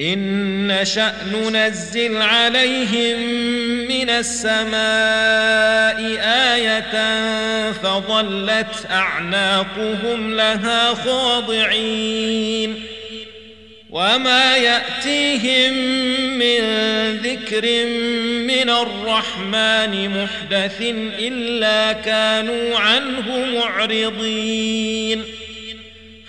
ان شأن ننزل عليهم من السماء آية فظلت اعناقهم لها خاضعين وما يأتيهم من ذكر من الرحمن محدث إلا كانوا عنه معرضين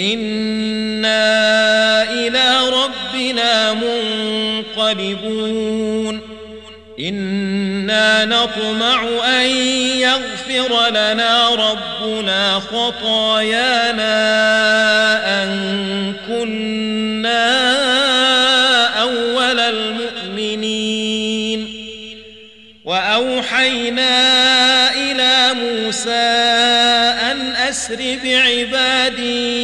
إنا إلى ربنا منقلبون إنا نطمع أن يغفر لنا ربنا خطايانا أن كنا أول المؤمنين وأوحينا إلى موسى أسر بعبادي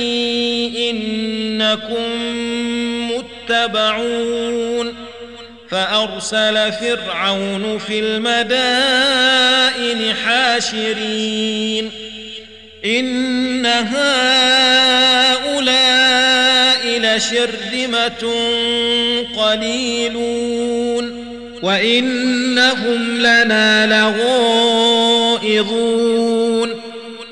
إنكم متبعون فأرسل فرعون في المدائن حاشرين إن هؤلاء لشرذمة قليلون وإنهم لنا لغائظون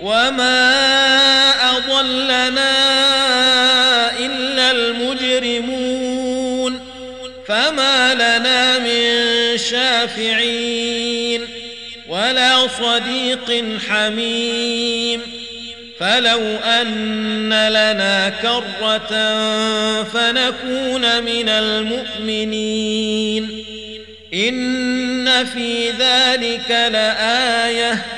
وما أضلنا إلا المجرمون فما لنا من شافعين ولا صديق حميم فلو أن لنا كرة فنكون من المؤمنين إن في ذلك لآيةٌ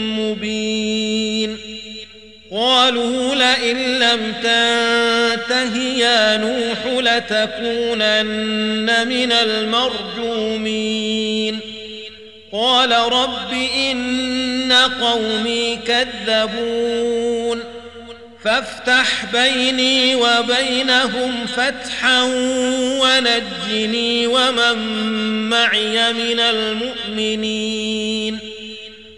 قالوا لئن لم تنتهي يا نوح لتكونن من المرجومين. قال رب إن قومي كذبون. فافتح بيني وبينهم فتحا ونجني ومن معي من المؤمنين.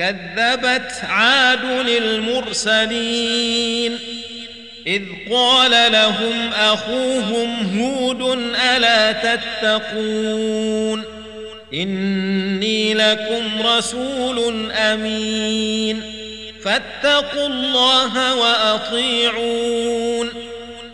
كذبت عاد للمرسلين. إذ قال لهم أخوهم هود ألا تتقون؟ إني لكم رسول أمين. فاتقوا الله وأطيعون.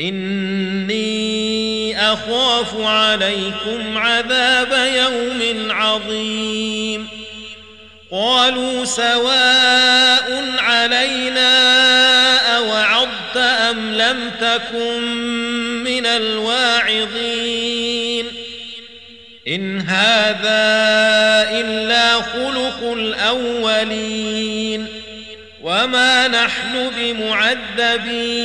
إني اخاف عليكم عذاب يوم عظيم قالوا سواء علينا اوعظت ام لم تكن من الواعظين ان هذا الا خلق الاولين وما نحن بمعذبين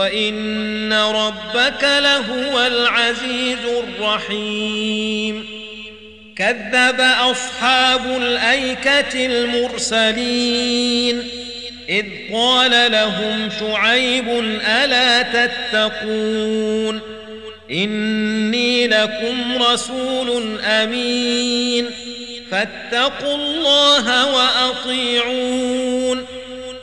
وَإِنَّ رَبَّكَ لَهُوَ الْعَزِيزُ الرَّحِيمُ كَذَّبَ أَصْحَابُ الْأَيْكَةِ الْمُرْسَلِينَ إِذْ قَالَ لَهُمْ شُعَيْبٌ أَلَا تَتَّقُونَ إِنِّي لَكُمْ رَسُولٌ أَمِينٌ فَاتَّقُوا اللَّهَ وَأَطِيعُونِ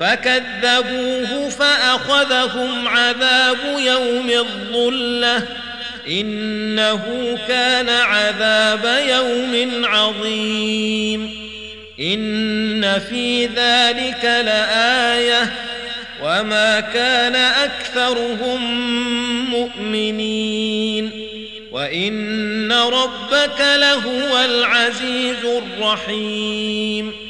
فكذبوه فأخذهم عذاب يوم الظلة إنه كان عذاب يوم عظيم إن في ذلك لآية وما كان أكثرهم مؤمنين وإن ربك لهو العزيز الرحيم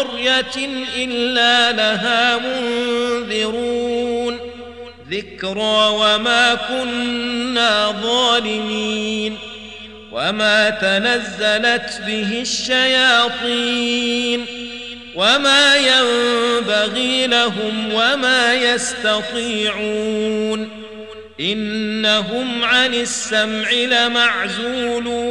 قرية إلا لها منذرون. ذكرى وما كنا ظالمين. وما تنزلت به الشياطين. وما ينبغي لهم وما يستطيعون. إنهم عن السمع لمعزولون.